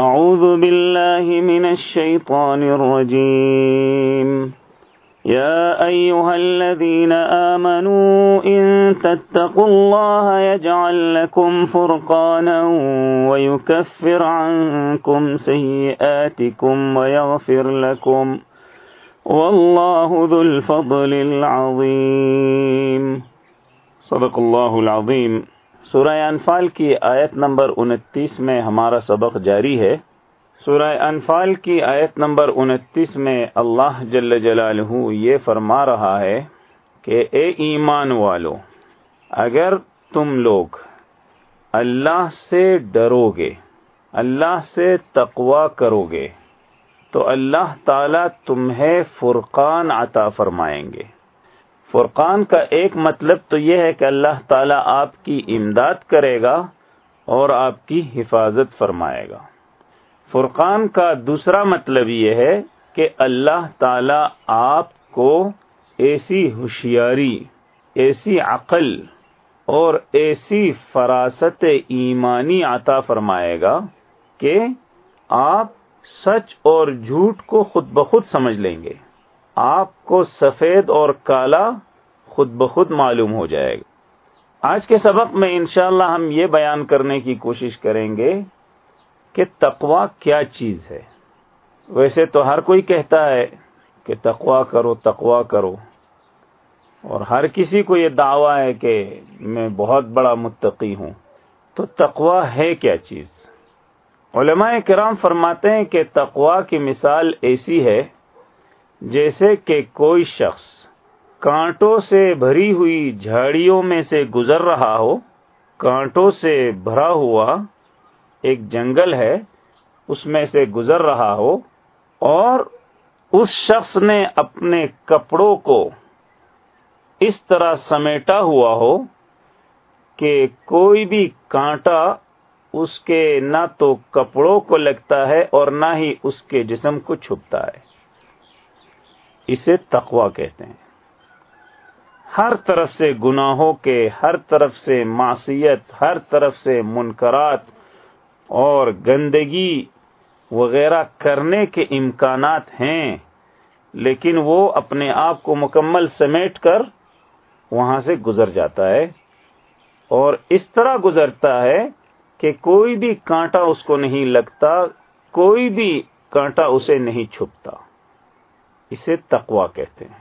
أعوذ بالله من الشيطان الرجيم. يا أيها الذين آمنوا إن تتقوا الله يجعل لكم فرقانا ويكفر عنكم سيئاتكم ويغفر لكم. والله ذو الفضل العظيم. صدق الله العظيم. سورہ انفال کی آیت نمبر انتیس میں ہمارا سبق جاری ہے۔ سورہ انفال کی آیت نمبر انتیس میں اللہ جل جلالہ یہ فرما رہا ہے کہ اے ایمان والو، اگر تم لوگ اللہ سے ڈرو گے اللہ سے تقوا کرو گے تو اللہ تعالی تمہیں فرقان عطا فرمائیں گے۔ فرقان کا ایک مطلب تو یہ ہے کہ اللہ تعالیٰ آپ کی امداد کرے گا اور آپ کی حفاظت فرمائے گا۔ فرقان کا دوسرا مطلب یہ ہے کہ اللہ تعالی آپ کو ایسی ہوشیاری، ایسی عقل اور ایسی فراست ایمانی عطا فرمائے گا کہ آپ سچ اور جھوٹ کو خود بخود سمجھ لیں گے۔ آپ کو سفید اور کالا خود بخود معلوم ہو جائے گا۔ آج کے سبق میں انشاءاللہ ہم یہ بیان کرنے کی کوشش کریں گے کہ تقوا کیا چیز ہے۔ ویسے تو ہر کوئی کہتا ہے کہ تقوا کرو تقوا کرو۔ اور ہر کسی کو یہ دعویٰ ہے کہ میں بہت بڑا متقی ہوں۔ تو تقوا ہے کیا چیز؟ علماء کرام فرماتے ہیں کہ تقوا کی مثال ایسی ہے جیسے کہ کوئی شخص کانٹوں سے بھری ہوئی جھاڑیوں میں سے گزر رہا ہو، کانٹوں سے بھرا ہوا ایک جنگل ہے، اس میں سے گزر رہا ہو، اور اس شخص نے اپنے کپڑوں کو اس طرح سمیٹا ہوا ہو کہ کوئی بھی کانٹا اس کے نہ تو کپڑوں کو لگتا ہے اور نہ ہی اس کے جسم کو چھپتا ہے۔ اسے تقوا کہتے ہیں۔ ہر طرف سے گناہوں کے، ہر طرف سے معصیت، ہر طرف سے منکرات اور گندگی وغیرہ کرنے کے امکانات ہیں، لیکن وہ اپنے آپ کو مکمل سمیٹ کر وہاں سے گزر جاتا ہے اور اس طرح گزرتا ہے کہ کوئی بھی کانٹا اس کو نہیں لگتا، کوئی بھی کانٹا اسے نہیں چھپتا۔ اسے تقوا کہتے ہیں۔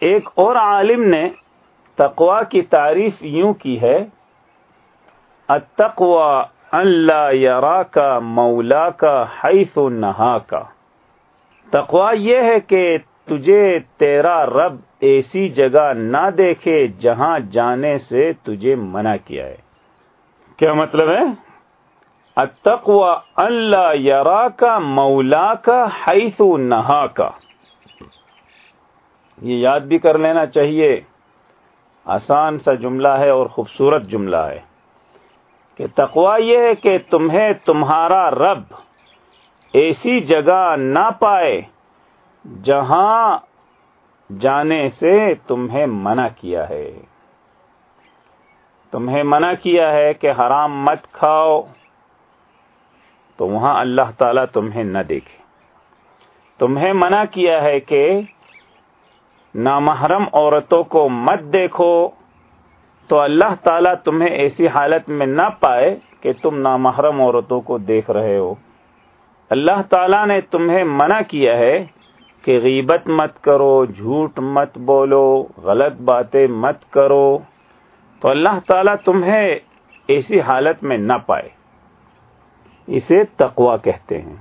ایک اور عالم نے تقوا کی تعریف یوں کی ہے اتقوا اللہ یارا کا مولا کا حیث و نہا کا تقوا یہ ہے کہ تجھے تیرا رب ایسی جگہ نہ دیکھے جہاں جانے سے تجھے منع کیا ہے۔ کیا مطلب ہے؟ اتقوا اللہ یارا کا مولا کا حیث و نہا کا یہ یاد بھی کر لینا چاہیے۔ آسان سا جملہ ہے اور خوبصورت جملہ ہے۔ کہ تقوا یہ ہے کہ تمہیں تمہارا رب ایسی جگہ نہ پائے جہاں جانے سے تمہیں منع کیا ہے۔ تمہیں منع کیا ہے کہ حرام مت کھاؤ، تو وہاں اللہ تعالی تمہیں نہ دیکھے۔ تمہیں منع کیا ہے کہ نامحرم عورتوں کو مت دیکھو تو اللہ تعالیٰ تمہیں ایسی حالت میں نہ پائے کہ تم نامحرم عورتوں کو دیکھ رہے ہو۔ اللہ تعالیٰ نے تمہیں منع کیا ہے کہ غیبت مت کرو، جھوٹ مت بولو، غلط باتیں مت کرو۔ تو اللہ تعالیٰ تمہیں ایسی حالت میں نہ پائے۔ اسے تقوا کہتے ہیں۔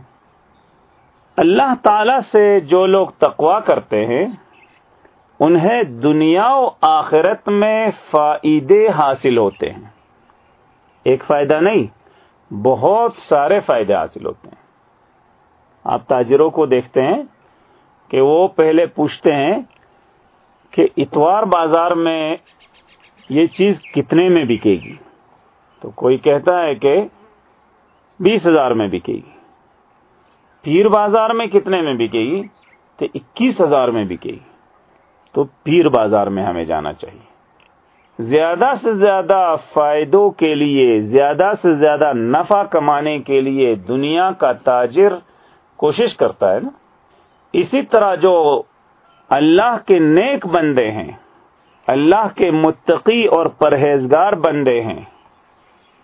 اللہ تعالی سے جو لوگ تقوا کرتے ہیں انہیں دنیا و آخرت میں فائدے حاصل ہوتے ہیں۔ ایک فائدہ نہیں، بہت سارے فائدے حاصل ہوتے ہیں۔ آپ تاجروں کو دیکھتے ہیں کہ وہ پہلے پوچھتے ہیں کہ اتوار بازار میں یہ چیز کتنے میں بکے گی؟ تو کوئی کہتا ہے کہ بیس ہزار میں بکے گی۔ پیر بازار میں کتنے میں بکے گی؟ تو اکیس ہزار میں بکے گی۔ تو پیر بازار میں ہمیں جانا چاہیے۔ زیادہ سے زیادہ فائدوں کے لیے، زیادہ سے زیادہ نفع کمانے کے لیے دنیا کا تاجر کوشش کرتا ہے نا۔ اسی طرح جو اللہ کے نیک بندے ہیں، اللہ کے متقی اور پرہیزگار بندے ہیں،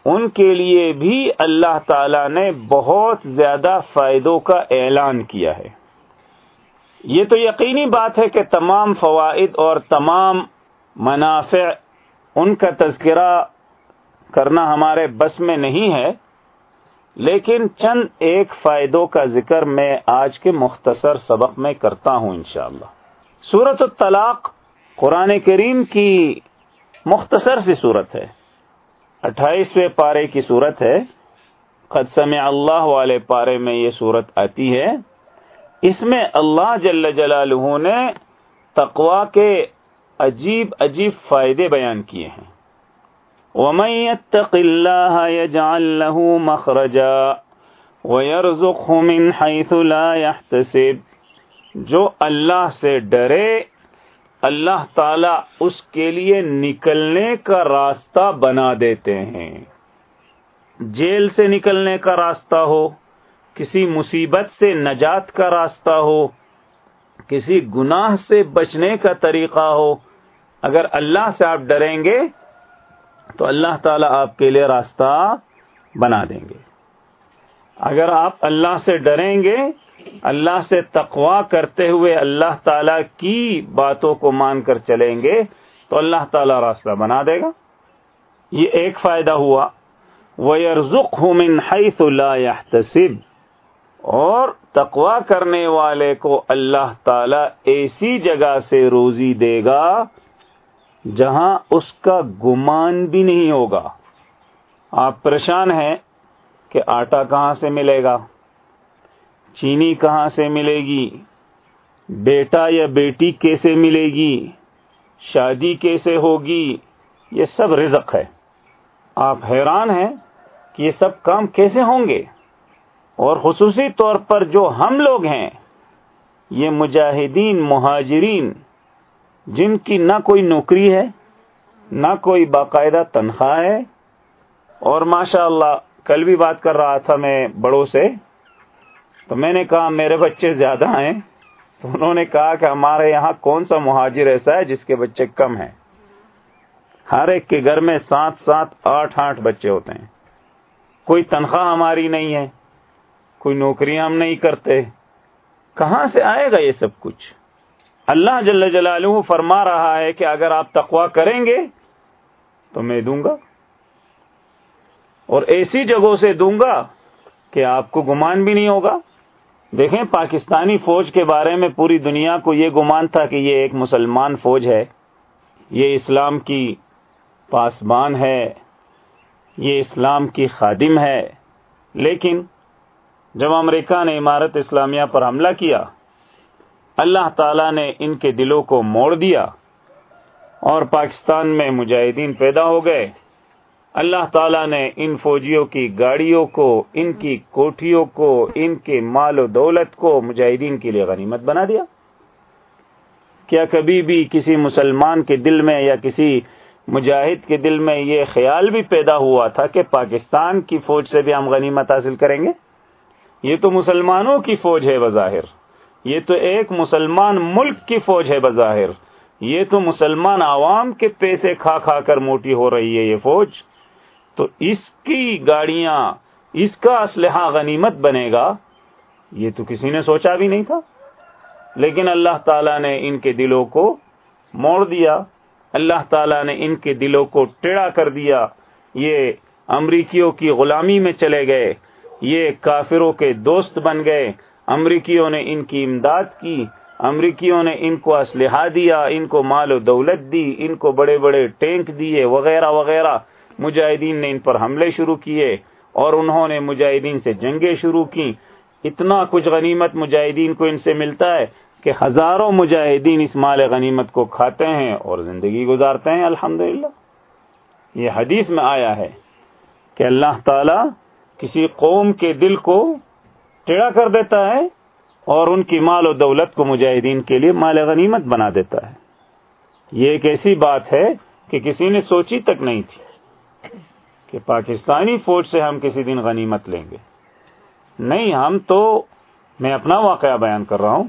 ان کے لیے بھی اللہ تعالی نے بہت زیادہ فائدوں کا اعلان کیا ہے۔ یہ تو یقینی بات ہے کہ تمام فوائد اور تمام منافع ان کا تذکرہ کرنا ہمارے بس میں نہیں ہے، لیکن چند ایک فائدوں کا ذکر میں آج کے مختصر سبق میں کرتا ہوں انشاءاللہ۔ سورت الطلاق قرآن کریم کی مختصر سی صورت ہے۔ اٹھائیسویں پارے کی صورت ہے۔ قد سمع اللہ والے پارے میں یہ صورت آتی ہے۔ اس میں اللہ جل جلالہ نے تقوا کے عجیب عجیب فائدے بیان کیے ہیں۔ ومن يتق الله يجعل له مخرجا ويرزقه من حيث لا يحتسب۔ جو اللہ سے ڈرے، اللہ تعالی اس کے لیے نکلنے کا راستہ بنا دیتے ہیں۔ جیل سے نکلنے کا راستہ ہو کسی مصیبت سے نجات کا راستہ ہو، کسی گناہ سے بچنے کا طریقہ ہو، اگر اللہ سے آپ ڈریں گے تو اللہ تعالیٰ آپ کے لیے راستہ بنا دیں گے۔ اگر آپ اللہ سے ڈریں گے، اللہ سے تقوا کرتے ہوئے اللہ تعالی کی باتوں کو مان کر چلیں گے، تو اللہ تعالیٰ راستہ بنا دے گا۔ یہ ایک فائدہ ہوا۔ وہ ارزک من حیث لا يحتسب۔ اور تقوا کرنے والے کو اللہ تعالی ایسی جگہ سے روزی دے گا جہاں اس کا گمان بھی نہیں ہوگا۔ آپ پریشان ہیں کہ آٹا کہاں سے ملے گا؟ چینی کہاں سے ملے گی؟ بیٹا یا بیٹی کیسے ملے گی؟ شادی کیسے ہوگی؟ یہ سب رزق ہے۔ آپ حیران ہیں کہ یہ سب کام کیسے ہوں گے؟ اور خصوصی طور پر جو ہم لوگ ہیں، یہ مجاہدین، مہاجرین، جن کی نہ کوئی نوکری ہے، نہ کوئی باقاعدہ تنخواہ ہے۔ اور ماشاء اللہ کل بھی بات کر رہا تھا میں بڑوں سے، تو میں نے کہا، میرے بچے زیادہ ہیں۔ تو انہوں نے کہا کہ ہمارے یہاں کون سا مہاجر ایسا ہے جس کے بچے کم ہیں؟ ہر ایک کے گھر میں سات سات آٹھ آٹھ بچے ہوتے ہیں۔ کوئی تنخواہ ہماری نہیں ہے۔ کوئی نوکریاں ہم نہیں کرتے۔ کہاں سے آئے گا یہ سب کچھ؟ اللہ جل جلالہ فرما رہا ہے کہ اگر آپ تقوا کریں گے تو میں دوں گا۔ اور ایسی جگہوں سے دوں گا کہ آپ کو گمان بھی نہیں ہوگا۔ دیکھیں پاکستانی فوج کے بارے میں پوری دنیا کو یہ گمان تھا کہ یہ ایک مسلمان فوج ہے۔ یہ اسلام کی پاسبان ہے۔ یہ اسلام کی خادم ہے۔ لیکن جب امریکہ نے عمارت اسلامیہ پر حملہ کیا، اللہ تعالی نے ان کے دلوں کو موڑ دیا اور پاکستان میں مجاہدین پیدا ہو گئے۔ اللہ تعالیٰ نے ان فوجیوں کی گاڑیوں کو، ان کی کوٹھیوں کو، ان کے مال و دولت کو مجاہدین کے لیے غنیمت بنا دیا۔ کیا کبھی بھی کسی مسلمان کے دل میں یا کسی مجاہد کے دل میں یہ خیال بھی پیدا ہوا تھا کہ پاکستان کی فوج سے بھی ہم غنیمت حاصل کریں گے؟ یہ تو مسلمانوں کی فوج ہے بظاہر، یہ تو ایک مسلمان ملک کی فوج ہے بظاہر، یہ تو مسلمان عوام کے پیسے کھا کھا کر موٹی ہو رہی ہے یہ فوج۔ تو اس کی گاڑیاں، اس کا اسلحہ غنیمت بنے گا؟ یہ تو کسی نے سوچا بھی نہیں تھا۔ لیکن اللہ تعالیٰ نے ان کے دلوں کو موڑ دیا، اللہ تعالیٰ نے ان کے دلوں کو ٹیڑا کر دیا۔ یہ امریکیوں کی غلامی میں چلے گئے۔ یہ کافروں کے دوست بن گئے۔ امریکیوں نے ان کی امداد کی۔ امریکیوں نے ان کو اسلحہ دیا، ان کو مال و دولت دی، ان کو بڑے بڑے ٹینک دیے، وغیرہ وغیرہ۔ مجاہدین نے ان پر حملے شروع کیے اور انہوں نے مجاہدین سے جنگیں شروع کی اتنا کچھ غنیمت مجاہدین کو ان سے ملتا ہے کہ ہزاروں مجاہدین اس مال غنیمت کو کھاتے ہیں اور زندگی گزارتے ہیں۔ الحمد یہ حدیث میں آیا ہے کہ اللہ تعالی کسی قوم کے دل کو ٹیڑا کر دیتا ہے اور ان کی مال و دولت کو مجاہدین کے لیے مال غنیمت بنا دیتا ہے۔ یہ ایک ایسی بات ہے کہ کسی نے سوچی تک نہیں تھی کہ پاکستانی فوج سے ہم کسی دن غنیمت لیں گے۔ نہیں، ہم تو، میں اپنا واقعہ بیان کر رہا ہوں۔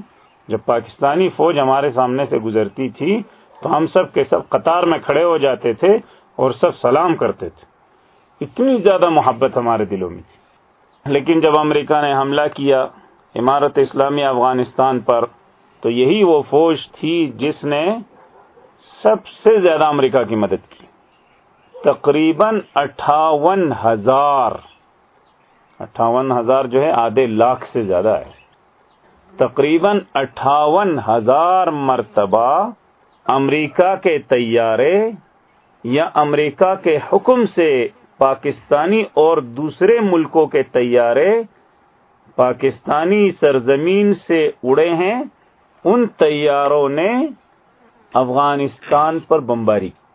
جب پاکستانی فوج ہمارے سامنے سے گزرتی تھی تو ہم سب کے سب قطار میں کھڑے ہو جاتے تھے اور سب سلام کرتے تھے۔ اتنی زیادہ محبت ہمارے دلوں میں تھی لیکن جب امریکہ نے حملہ کیا عمارت اسلامی افغانستان پر، تو یہی وہ فوج تھی جس نے سب سے زیادہ امریکہ کی مدد کی۔ تقریباً اٹھاون ہزار اٹھاون ہزار جو ہے آدھے لاکھ سے زیادہ ہے۔ تقریباً اٹھاون ہزار مرتبہ امریکہ کے طیارے یا امریکہ کے حکم سے پاکستانی اور دوسرے ملکوں کے طیارے پاکستانی سرزمین سے اڑے ہیں، ان طیاروں نے افغانستان پر بمباری کی